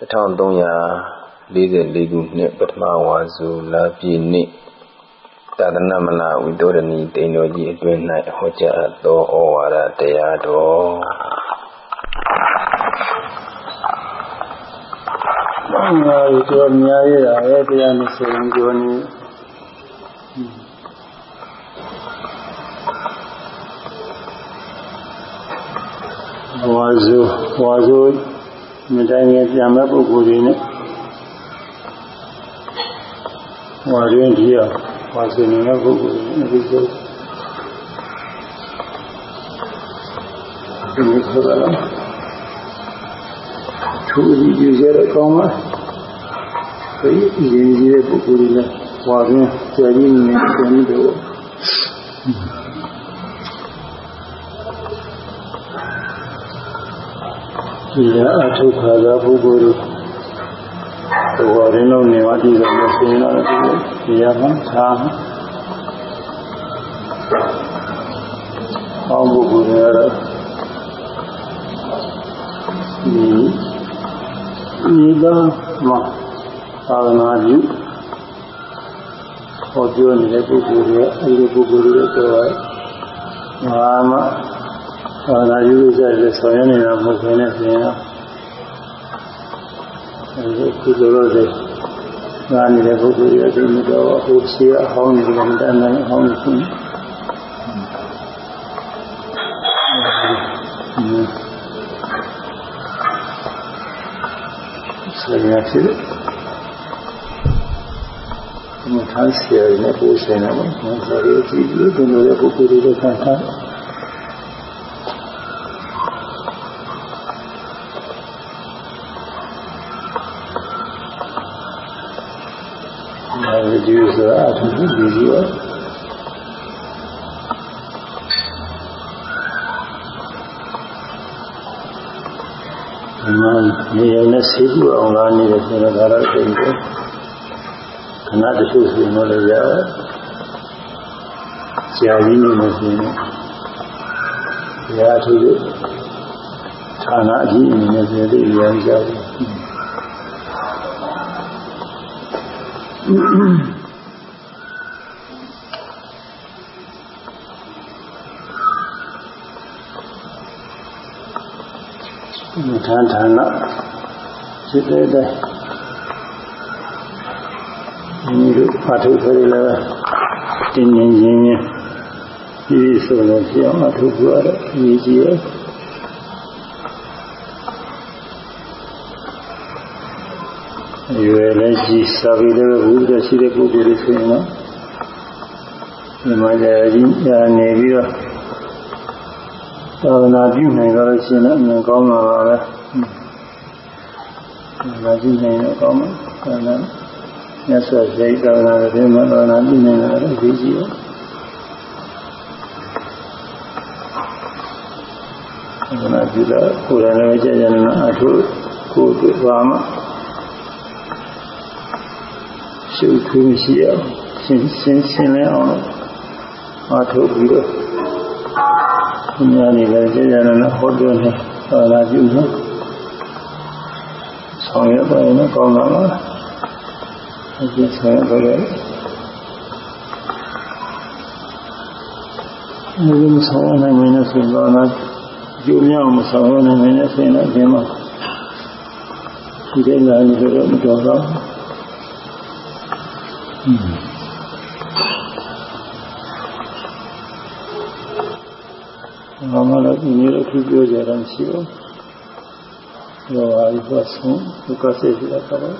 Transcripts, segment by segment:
1344ခုနှစ်ပထမဝါဆိုလပြည့်နေ့သာသနာမလဝိသောရဏီတိန်တော်ကြီးအတွင်၌ဟောကြားသောဩဝါဒတရားတော်ဘာသာရေးကျော်များရတာပဲတရား20ကျော်နေဝါဇုဝါဇု မတိုင်းငယ်ပြန်မဲ့ပုဂ္ဂိုလ်တွေနဲ့ဝါရင်းကြီးအောင်ဝါဇုနေတဲ့ပုဂ္ဂိုလ်တွေအပြီးဆုံးဒီလိုလားသူအကြီးကြီးရတဲ့ကောင်းပါဒီအရင်ကြီးတဲ့ပုဂ္ဂိုလ်တွေနဲ့ဝါရင်းကြာကြီးနေတယ်ဒီလို ဒီအထုခါသာပုဂ္ဂိုလ်တို့ဘောရင်းလုံးနေဝတိကမဆင်းတော့ဒီရမှာသာဟောပုဂ္ဂိုလ်တွေကတော့ဒီဒီကမှာသာသနာ့ပြုဟောပြောနေတဲ့ပုဂ္ဂိုလ်တွေအဲဒီပုဂ္ဂိုလ်တွေတော့ဘာမှ သာနာယူကြတဲ့ဆောင်ရနေတာမဟုတ်ဘဲနဲ့ပြင်တော့အဲဒီကုသိုလ်တော်တွေငါနေတဲ့ပုဂ္ဂိုလ်ရဲ့အတူတော့ဟိုရှိအဟောင်းနေတယ်မတန်နိုင်အဟောင်းနေရှင်ဆက်ရရှိတယ်မထမ်းစီရတဲ့ပုဂ္ဂိုလ်နဲ့မဆောရကြည့်လို့ဒီလိုရဲ့ပုဂ္ဂိုလ်တွေခံထားဒီဆို တာအထူးကြီးကြီးပါဒီမှာနေရာနဲ့ဆေးကြည့်အောင်လာနေတယ်ဆိုတော့ဒါတော့သိတယ်ခဏတချို့ဆိုရင်လည်းရတယ်ဆရာကြီးနေလို့ရှိရင်ဆရာအထူးဌာနအကြီးအနေနဲ့ဆိုတဲ့ရန်ကြတယ် ဌာနဌာနဖြစ်တဲ့တိုင်ဒီလိုဖတ်ထုတ်ဆိုရလည်းတင်းငင်းချင်းချင်းဒီဆိုလို့ပြောင်းအထုတ်ကြရအရေးကြီးရဲ့ရွယ်လည်းကြီးစာပြီးလည်းဘုရားရှိတဲ့ပုဂ္ဂိုလ်တွေဆိုရင်တော့ဒီမှာလည်းကြီးနေပြီးတော့ သာသနာပြုနိုင်ကြလို့ရှိရင်လည်းအမှန်ကောင်းပါပါပဲ။သာပြုနိုင်တော့ကောင်းမှာ။ဒါနဲ့မြတ်စွာဘုရားသာသနာတော်မှာသာသနာပြုနိုင်တာလည်းအရေးကြီးတယ်။သာသနာပြုတာကိုယ်တိုင်လည်းကြာကြာနာအထုကိုယ်တွေ့ပါမှာရှုပ်ခွင့်ရှိအောင်ရှင်းရှင်းရှင်းလင်းအောင်အထုပြီးတော့ ဘုရားနေလည်းကြာကြာနာဟောပြောနေသာသနာပြုနော်ဆောင်ရပါရင်ကောင်းပါလားဒီဆောင်ရပါလေဒီမဆောင်နိုင်မင်းဆိုတော့နာကျိုးမြောက်မဆောင်နိုင်မင်းဆိုရင်လည်းဒီမှာဒီတဲ့လာနေတော့မတော်တော့ဘာ မှလည်းဒီနေ့အထူးပြောကြတာမရှိဘူး။ရောဟာဒီကဆုံးဒုက္ခစေရှိတာကတော့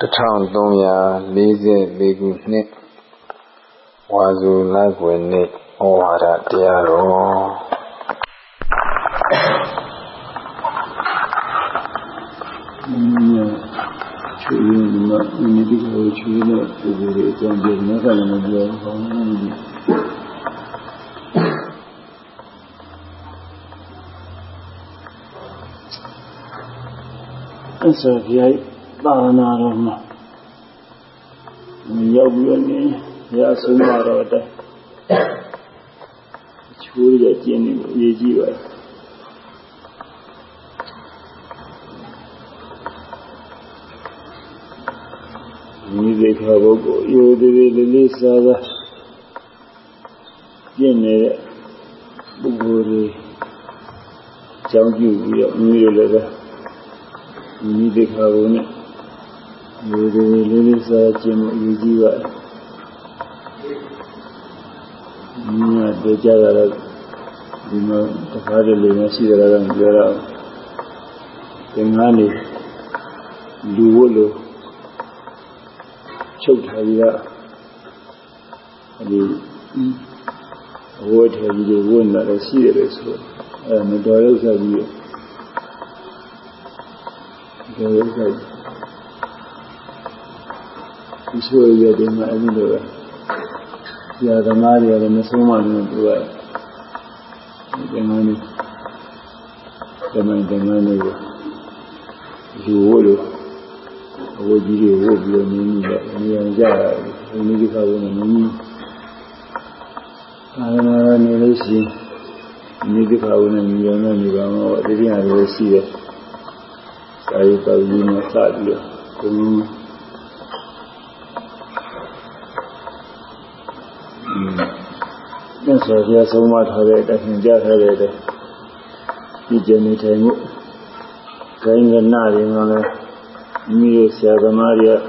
1344ခုနှစ်ဝါဇူလိုက်ွယ်နေ့ဩဝါဒတရားတော် ချွေးရင်းကဒီဒီကိုချွေးတဲ့ပုဂ္ဂိုလ်တွေအကြောင်းပြောနေကြတယ်မပြောဘူးဘာမှမဖြစ်အစရိုက်သာနာတော်မှာရောက်ပြီးနေရဆုံးတော့တဲ့ချချိုးရကျင်းနေလို့အရေးကြီးပါတယ် မိသိခါဘုတ်ကိုရိုးသေးသေးလေးလေးစားစားကျင့်နေတဲ့ပုဂ္ဂိုလ်တွေကြောင်းပြုပြီးတော့မိရလည်းပဲမိသိခါဘုတ်နဲ့ရိုးသေးသေးလေးလေးစားကျင့်မှုအရေးကြီးပါတယ်မိညာတွေ့ကြတာတော့ဒီမှာတခါတလေမရှိကြတာကပြောတော့သင်္ကန်းလေးလူဝတ်လို့ ချုပ်ထားပြီးတော့ဒီအဝတ်ထည်ကြီးတွေဝင်လာတော့ရှိရတယ်ဆိုအဲမတော်ရုပ်ဆက်ပြီးတော်ရုပ်ဆက်ဒီဆိုရတဲ့မှာအဲ့ဒီလိုပဲဆရာသမားတွေလည်းမဆုံးမလို့သူကဒီမှာနေဒီမှာဒီမှာနေလူဝတ်လို့ အဝတ်ကြီးတွေဝတ်ပြီးတော့နေနေတယ်နေရာကြတာဒီနေ့ဒီခါကနေနေနေအာရမနေလို့ရှိရင်ဒီဒီခါကနေနေရာနဲ့နေပါတော့ဒီပြညာတွေရှိတယ်စာရေးတော်ကြီးနဲ့စပြီးတော့ဒီမြတ်စွာဘုရားဆုံးမထားတဲ့အတိုင်းကြားထားတဲ့ဒီကျနေထိုင်မှုခိုင်းကနာတွေမှာလည်း မိရဆရာသမားတွေက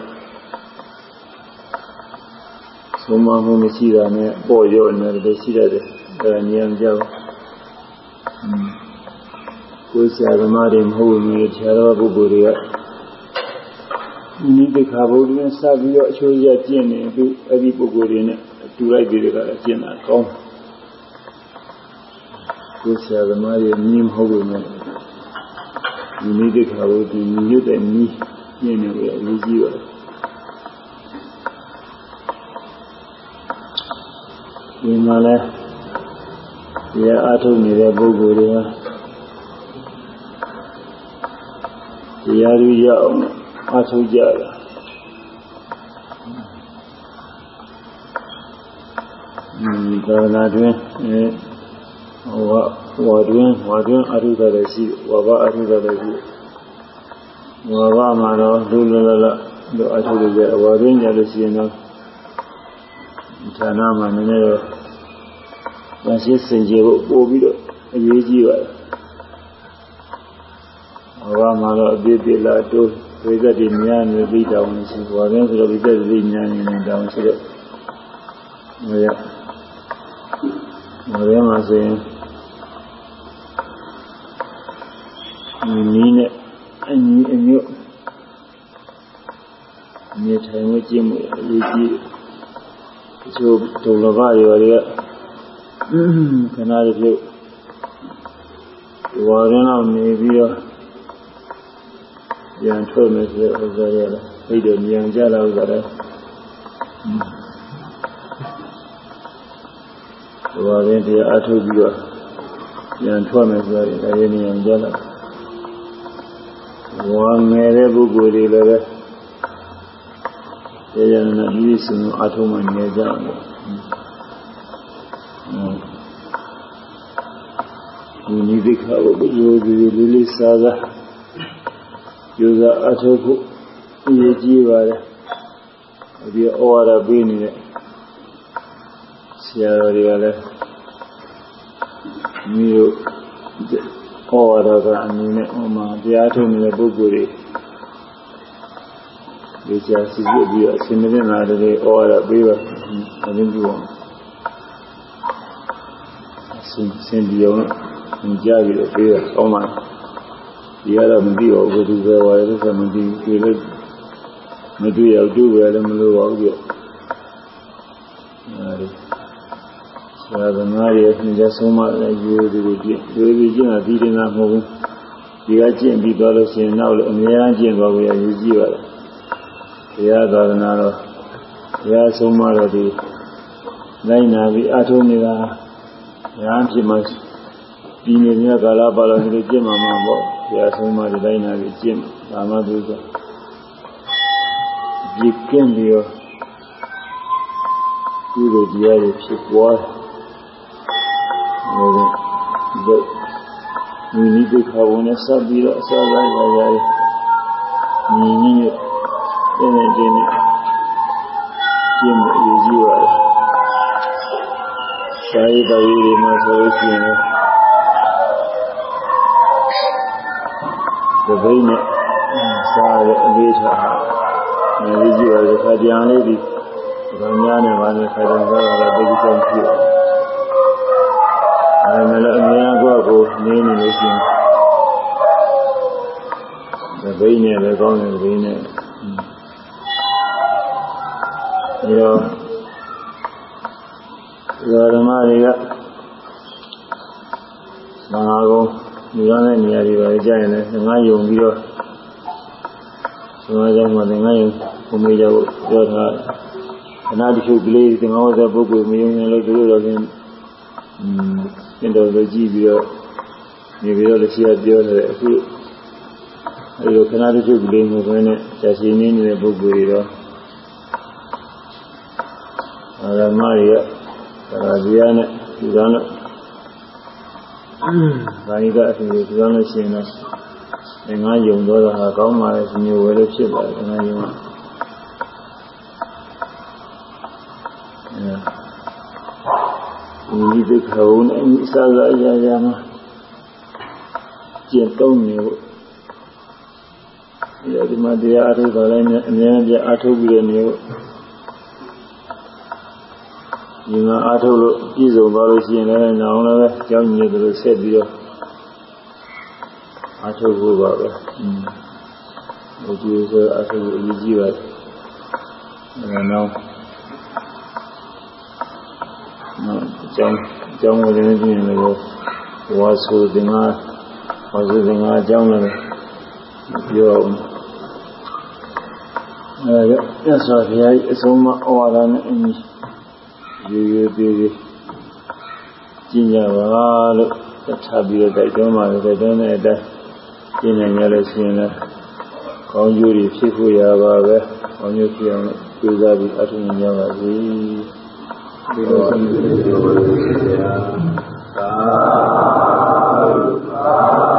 ဆုံးမမှုမရှိတာနဲ့ပေါ်ရောနေတယ်ရှိတယ်အဲဒါဉာဏ်ကြောက်ကိုယ်ဆရာသမားတွေမဟုတ်ဘူးဆရာတော်ပုဂ္ဂိုလ်တွေကမိတိခါဘုရားစပြီးတော့အချိုးရကျင့်နေသူအဲ့ဒီပုဂ္ဂိုလ်တွေနဲ့တူလိုက်ပြီးတော့ကျင့်တာကောင်းကိုယ်ဆရာသမားတွေမြင်မဟုတ်ဘူးနဲ့ဒီမိတိခါဘုရားဒီမြင့်တဲ့ မြည်ညနေရအရေးကြီးပါတယ်ဒီမှာလဲဒီအားထုတ်နေတဲ့ပုဂ္ဂိုလ်တွေဟာတရားရရအောင်အားထုတ်ကြတာဒီသာနာတွင်အဲဟောဟောတွင်ဟောတွင်အရုဒ္ဓလည်းရှိဝါဘအရုဒ္ဓလည်းရှိ ဝါဘမှာတော့လူလလလတို့အထုရရဲ့အဝါရင်းကြလို့ရှိရင်တော့ဌာနမှာနည်းနည်းတော့ရရှိစင်ကြဖို့ပို့ပြီးတော့အရေးကြီးပါတယ်ဝါဘမှာတော့အပြည့်ပြလာတိုးဝိသက်တွေများနေပြီးတောင်းရှိဝါရင်းဆိုတော့ဝိသက်တွေများနေနေတောင်းရှိတော့မရဝါရင်းမှာဆိုရင်နီးနဲ့ အညီအညွတ်မြေထိုင်ဝကျင့်မှုအရေးကြီးတချို့ဒုလဘရောတွေကခဏလေးပြုတ်ဝါရင်းအောင်နေပြီးတော့ပြန်ထွက်မယ်ဆိုတဲ့ဥစ္စာရလားသိတယ်ဉာဏ်ကြတာဥစ္စာလည်းဝါရင်းတရားအထုတ်ပြီးတော့ပြန်ထွက်မယ်ဆိုတဲ့အဲဒီဉာဏ်ကြတာ ဝါငယ်တဲ့ပုဂ္ဂိုလ်တွေလည်းပဲကျေရနာပြီးစံအထုံးမှနေကြတယ်ဒီနိဒိခါဘုရားဒီလေးလေးစားစားယူစားအထုပ်ဖို့အရေးကြီးပါတယ်ဒီဩဝါဒပေးနေတဲ့ဆရာတော်တွေကလည်းမျိုး ဟောရတာအနည်းနဲ့ဟိုမှာတရားထုတ်နေတဲ့ပုဂ္ဂိုလ်တွေဒီကြာစီစစ်ပြီးတော့အရှင်မင်းလာတဲ့ဟောရပေးပါအရင်ကအောင်အရှင်စင်ဒီအောင်ကြားပြီးတော့ပေးတာကောင်းပါဒီကတော့မသိပါဘူးဒီပဲဝါရတဲ့မသိဘူးဒီလိုမတွေ့ရဘူးတွေ့ရလည်းမလို့ပါဘူးပြအဲဒီ ဆရာသမားရဲ့သင်ကြားဆုံးမလည်းရိုးရိုးကြည့်ရိုးရိုးကျင့်တာဒီတင်တာမဟုတ်ဘူးဒီကကျင့်ပြီးသွားလို့ရှိရင်နောက်လည်းအများအားကျင့်သွားဖို့ရယူကြည့်ပါလားတရားသာသနာတော်တရားဆုံးမတော်ဒီနိုင်နာပြီးအထုံးနေတာညာဖြစ်မှဒီနေ့ညကာလပါလို့ဒီလိုကျင့်မှာမှာပေါ့တရားဆုံးမဒီတိုင်းနာပြီးကျင့်ဒါမှသူကဒီကင်းပြီးတော့ဒီလိုတရားတွေဖြစ်ပွား ဒီဒီဒီနိဒိခဝနဲ့စပ်ပြီးတော့အစားစားရရညီညီနဲ့တင်းနေတင်းနေကျင်းအရေးကြီးပါတယ်စာရေးတော်ရေးတွေမှာဆိုလို့ရှိရင်ဒီဘိနဲ့စားရအလေးထားအရေးကြီးပါတယ်ခါကြံလေးဒီဘာများနဲ့ဘာနဲ့ခါကြံကြတာလည်းတိကျဆုံးဖြစ်တယ် အဲဒါလည်းအများကကိုနေနေလို့ရှိရင်ဒီဘိနဲ့ပဲကောင်းတယ်ဒီဘိနဲ့ဒီတော့ဓမ္မတွေကမဟာကုန်းဒီကနေ့နေရာတွေပဲကြာရင်လည်းငါယုံပြီးတော့သမားကြောင့်မှငါယုံဘုံမေးကြဖို့ပြောထားခဏတချို့ကလေးဒီငါဝဇ္ဇပုဂ္ဂိုလ်မယုံရင်လည်းတို့တော့ချင်းอืม သင်တော်ကိုကြည့်ပြီးတော့နေပြီးတော့လည်းရှိရပြောတယ်အခုအဲလိုခဏတချို့ကလေးမျိုးပဲနဲ့ဇာရှိနေနေတဲ့ပုဂ္ဂိုလ်တွေတော့ဓမ္မတွေကဒါဇာနဲ့ဒီကနေ့။ဒါဤကအရှင်ကိုပြောလို့ရှိရင်တော့ငါယုံတော့တာကောင်းပါလေမျိုးဝယ်လို့ဖြစ်ပါတယ်ငါယုံ။အဲ ဒီဒီခေါင်းနဲ့အစားစားရရမှာကျင့်သုံးနေဖို့ဒီမှာတရားအထုတ်တော်လည်းအများကြီးအထုတ်ပြီးနေဖို့ဒီမှာအားထုတ်လို့ပြည့်စုံသွားလို့ရှိရင်လည်းနောင်လည်းပဲကြောင်းညစ်လို့ဆက်ပြီးတော့အားထုတ်ဖို့ပါပဲ။อืมဒီလိုဆိုအားထုတ်ဖို့အရေးကြီးပါတယ်။အဲနောက်နော က်ကြောင်းကြောင်းဝင်နေပြီလည်းဝါဆိုတင်မှာဝါဆိုတင်မှာအကြောင်းလည်းပြောအောင်။အဲဒါရသော်ဘုရားအဆုံးမဩဝါဒနဲ့အင်းရေရေသေးသေးကျင့်ကြပါလို့ထပ်ပြီးတော့တိုက်တွန်းပါလေတိုက်တွန်းတဲ့အတိုင်းကျင့်နိုင်ရလို့ရှိရင်လည်းကောင်းကျိုးတွေဖြစ်ဖို့ရပါပဲကောင်းကျိုးဖြစ်အောင်ကြိုးစားပြီးအထောက်အပံ့ကြပါစေ ဒီလိုဆုံးဖြတ်ကြပါစေသာသာ